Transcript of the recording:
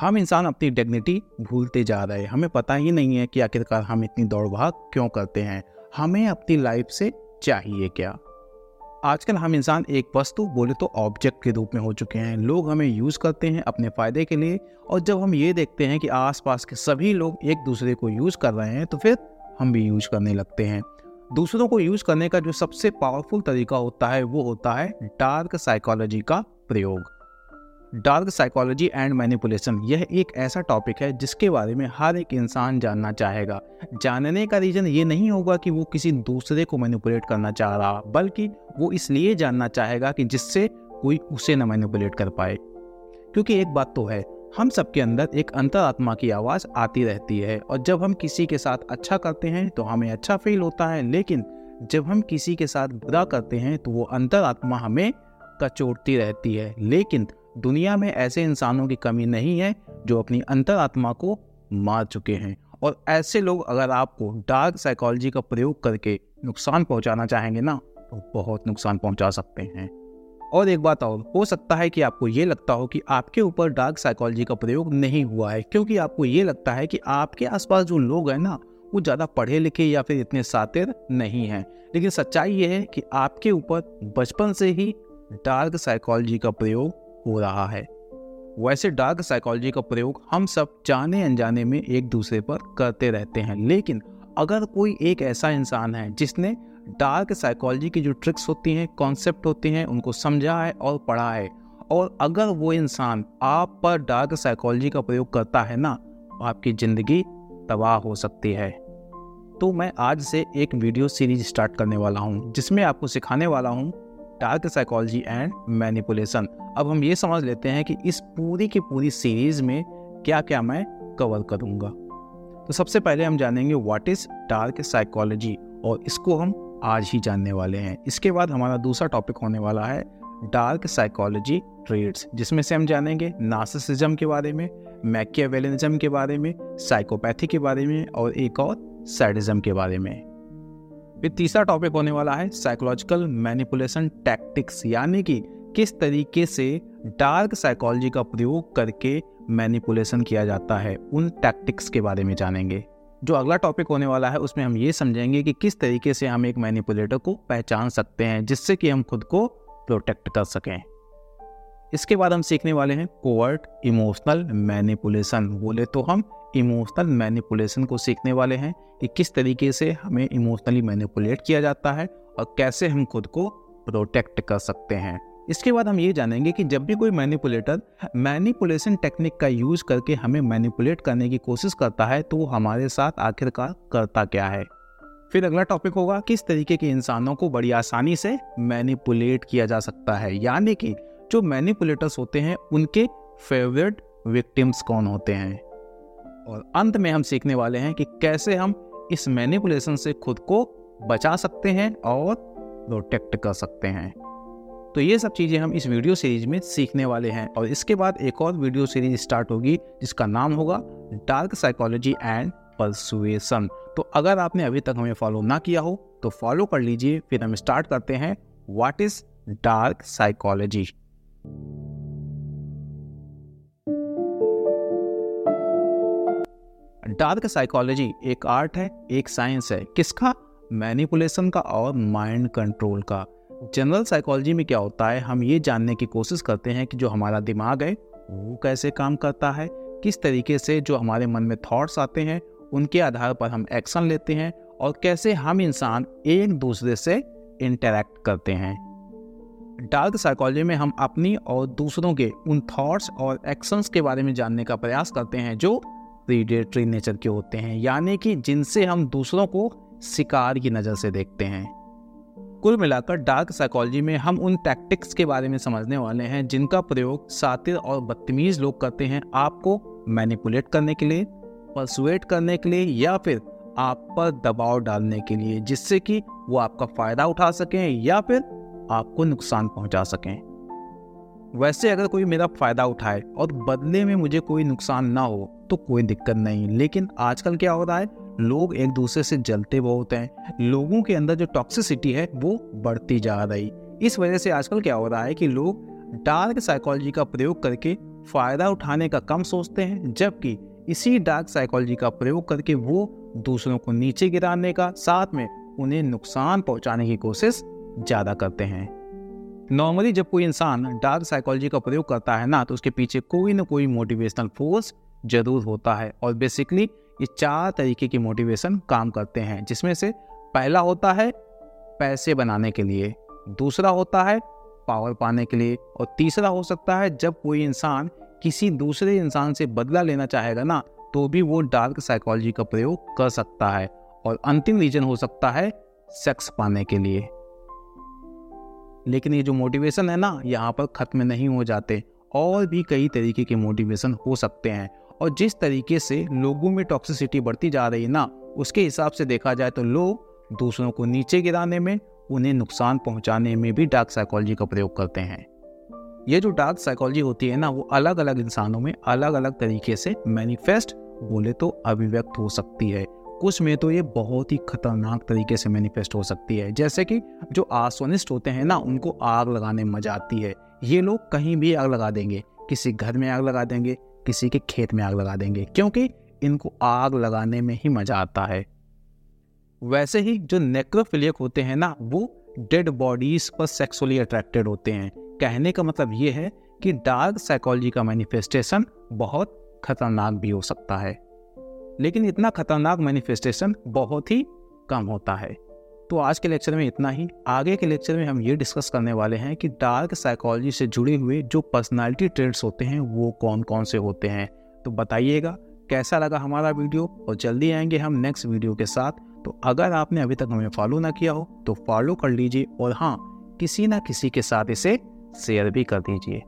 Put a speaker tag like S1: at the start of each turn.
S1: हम इंसान अपनी डिग्निटी भूलते जा रहे हैं। हमें पता ही नहीं है कि आखिरकार हम इतनी दौड़ भाग क्यों करते हैं। हमें अपनी लाइफ से चाहिए क्या? आजकल हम इंसान एक वस्तु बोले तो ऑब्जेक्ट के रूप में हो चुके हैं। लोग हमें यूज़ करते हैं अपने फ़ायदे के लिए और जब हम ये देखते हैं कि आसपास के सभी लोग एक दूसरे को यूज़ कर रहे हैं तो फिर हम भी यूज़ करने लगते हैं। दूसरों को यूज़ करने का जो सबसे पावरफुल तरीका होता है वो होता है डार्क साइकोलॉजी का प्रयोग। डार्क साइकोलॉजी एंड मैनिपुलेशन, यह एक ऐसा टॉपिक है जिसके बारे में हर एक इंसान जानना चाहेगा। जानने का रीज़न ये नहीं होगा कि वो किसी दूसरे को मैनिपुलेट करना चाह रहा, बल्कि वो इसलिए जानना चाहेगा कि जिससे कोई उसे न मैनिपुलेट कर पाए। क्योंकि एक बात तो है, हम सबके अंदर एक अंतरात्मा की आवाज़ आती रहती है, और जब हम किसी के साथ अच्छा करते हैं तो हमें अच्छा फील होता है, लेकिन जब हम किसी के साथ बुरा करते हैं तो वो अंतरात्मा हमें कचोटती रहती है। लेकिन दुनिया में ऐसे इंसानों की कमी नहीं है जो अपनी अंतरात्मा को मार चुके हैं। और ऐसे लोग अगर आपको डार्क साइकोलॉजी का प्रयोग करके नुकसान पहुंचाना चाहेंगे ना तो बहुत नुकसान पहुँचा सकते हैं। और एक बात और, हो सकता है कि आपको ये लगता हो कि आपके ऊपर डार्क साइकोलॉजी का प्रयोग नहीं हुआ है, क्योंकि आपको ये लगता है कि आपके आसपास जो लोग हैं ना, वो ज़्यादा पढ़े लिखे या फिर इतने सातिर नहीं हैं। लेकिन सच्चाई ये है कि आपके ऊपर बचपन से ही डार्क साइकोलॉजी का प्रयोग हो रहा है। वैसे डार्क साइकोलॉजी का प्रयोग हम सब जाने अनजाने में एक दूसरे पर करते रहते हैं, लेकिन अगर कोई एक ऐसा इंसान है जिसने डार्क साइकोलॉजी की जो ट्रिक्स होती हैं, कॉन्सेप्ट होते हैं, उनको समझा है और पढ़ा है, और अगर वो इंसान आप पर डार्क साइकोलॉजी का प्रयोग करता है ना आपकी ज़िंदगी तबाह हो सकती है। तो मैं आज से एक वीडियो सीरीज़ स्टार्ट करने वाला हूँ, जिसमें आपको सिखाने वाला हूँ डार्क साइकोलॉजी एंड मैनिपुलेशन। अब हम ये समझ लेते हैं कि इस पूरी की पूरी सीरीज़ में क्या क्या मैं कवर करूँगा। तो सबसे पहले हम जानेंगे व्हाट इज़ डार्क साइकोलॉजी और इसको हम आज ही जानने वाले हैं। इसके बाद हमारा दूसरा टॉपिक होने वाला है डार्क साइकोलॉजी ट्रेड्स जिसमें से हम जानेंगे नासिसिज्म के बारे में मैकियावेलिज्म के बारे में साइकोपैथी के बारे में और एक और सैडिज्म के बारे में। फिर तीसरा टॉपिक होने वाला है साइकोलॉजिकल मैनिपुलेशन टैक्टिक्स यानी कि किस तरीके से डार्क साइकोलॉजी का प्रयोग करके मैनिपुलेशन किया जाता है, उन टैक्टिक्स के बारे में जानेंगे। जो अगला टॉपिक होने वाला है, उसमें हम ये समझेंगे कि किस तरीके से हम एक मैनिपुलेटर को पहचान सकते हैं, जिससे कि हम खुद को प्रोटेक्ट कर सकें। इसके बाद हम सीखने वाले हैं कोवर्ट इमोशनल मैनिपुलेशन बोले तो हम इमोशनल मैनिपुलेशन को सीखने वाले हैं कि किस तरीके से हमें इमोशनली मैनिपुलेट किया जाता है और कैसे हम खुद को प्रोटेक्ट कर सकते हैं। इसके बाद हम ये जानेंगे कि जब भी कोई मैनिपुलेटर मैनिपुलेशन टेक्निक का यूज़ करके हमें मैनिपुलेट करने की कोशिश करता है तो वो हमारे साथ आखिरकार करता क्या है? फिर अगला टॉपिक होगा, किस तरीके के इंसानों को बड़ी आसानी से मैनिपुलेट किया जा सकता है? यानी कि जो मैनिपुलेटर्स होते हैं, उनके फेवरेट विक्टिम्स कौन होते हैं? और अंत में हम सीखने वाले हैं कि कैसे हम इस मैनिपुलेशन से खुद को बचा सकते हैं और प्रोटेक्ट कर सकते हैं। तो ये सब चीज़ें हम इस वीडियो सीरीज़ में सीखने वाले हैं और इसके बाद एक और वीडियो सीरीज़ स्टार्ट होगी, जिसका नाम होगा डार्क साइकोलॉजी एंड परसुएशन तो अगर आपने अभी तक हमें फॉलो ना किया हो तो फॉलो कर लीजिए, फिर हम स्टार्ट करते हैं what is dark psychology dark psychology एक आर्ट है, एक साइंस है। किसका? मैनिपुलेशन का और माइंड कंट्रोल का। जनरल साइकोलॉजी में क्या होता है, हम ये जानने की कोशिश करते हैं कि जो हमारा दिमाग है, वो कैसे काम करता है, किस तरीके से जो हमारे मन में थॉट्स आते हैं, उनके आधार पर हम एक्शन लेते हैं और कैसे हम इंसान एक दूसरे से इंटरेक्ट करते हैं। डार्क साइकोलॉजी में हम अपनी और दूसरों के उन थॉट्स और एक्शंस के बारे में जानने का प्रयास करते हैं, जो प्रीडेटरी नेचर के होते हैं, यानी कि जिनसे हम दूसरों को शिकार की नज़र से देखते हैं। कुल मिलाकर डार्क साइकोलॉजी में हम उन टैक्टिक्स के बारे में समझने वाले हैं, जिनका प्रयोग सातिर और बदतमीज लोग करते हैं आपको मैनिपुलेट करने के लिए परसुएट करने के लिए, या फिर आप पर दबाव डालने के लिए, जिससे कि वो आपका फ़ायदा उठा सकें, या फिर आपको नुकसान पहुँचा सकें। वैसे अगर कोई मेरा फ़ायदा उठाए और बदले में मुझे कोई नुकसान ना हो तो कोई दिक्कत नहीं। लेकिन आजकल क्या हो रहा है? लोग एक दूसरे से जलते बहुत हैं। लोगों के अंदर जो टॉक्सिसिटी है, वो बढ़ती जा रही। इस वजह से आजकल क्या हो रहा है कि लोग डार्क साइकोलॉजी का प्रयोग करके फ़ायदा उठाने का कम सोचते हैं, जबकि इसी डार्क साइकोलॉजी का प्रयोग करके वो दूसरों को नीचे गिराने का, साथ में उन्हें नुकसान पहुँचाने की कोशिश ज़्यादा करते हैं। नॉर्मली जब कोई इंसान डार्क साइकोलॉजी का प्रयोग करता है ना तो उसके पीछे कोई ना कोई मोटिवेशनल फोर्स ज़रूर होता है और बेसिकली ये चार तरीके की मोटिवेशन काम करते हैं, जिसमें से पहला होता है पैसे बनाने के लिए, दूसरा होता है पावर पाने के लिए और तीसरा हो सकता है जब कोई इंसान किसी दूसरे इंसान से बदला लेना चाहेगा ना तो भी वो डार्क साइकोलॉजी का प्रयोग कर सकता है और अंतिम रीजन हो सकता है सेक्स पाने के लिए। लेकिन ये जो मोटिवेशन है ना, यहाँ पर ख़त्म नहीं हो जाते। और भी कई तरीके के मोटिवेशन हो सकते हैं। और जिस तरीके से लोगों में टॉक्सिसिटी बढ़ती जा रही है ना, उसके हिसाब से देखा जाए तो लोग दूसरों को नीचे गिराने में, उन्हें नुकसान पहुँचाने में भी डार्क साइकोलॉजी का प्रयोग करते हैं। ये जो डार्क साइकोलॉजी होती है ना, वो अलग अलग इंसानों में अलग अलग तरीके से मैनिफेस्ट बोले तो अभिव्यक्त हो सकती है। कुछ में तो ये बहुत ही खतरनाक तरीके से मैनिफेस्ट हो सकती है। जैसे कि जो आसोनिस्ट होते हैं ना, उनको आग लगाने मज़ा आती है। ये लोग कहीं भी आग लगा देंगे, किसी घर में आग लगा देंगे, किसी के खेत में आग लगा देंगे, क्योंकि इनको आग लगाने में ही मज़ा आता है। वैसे ही जो नेक्रोफिलियक होते हैं ना, वो डेड बॉडीज पर सेक्सुअली अट्रैक्टेड होते हैं। कहने का मतलब ये है कि डार्क साइकोलॉजी का मैनिफेस्टेशन बहुत खतरनाक भी हो सकता है। लेकिन इतना खतरनाक मैनिफेस्टेशन बहुत ही कम होता है। तो आज के लेक्चर में इतना ही। आगे के लेक्चर में हम ये डिस्कस करने वाले हैं कि डार्क साइकोलॉजी से जुड़े हुए जो पर्सनालिटी ट्रेड्स होते हैं, वो कौन कौन से होते हैं। तो बताइएगा, कैसा लगा हमारा वीडियो और जल्दी आएँगे हम नेक्स्ट वीडियो के साथ। तो अगर आपने अभी तक हमें फॉलो ना किया हो तो फॉलो कर लीजिए। और हाँ किसी ना किसी के साथ इसे शेयर भी कर दीजिए।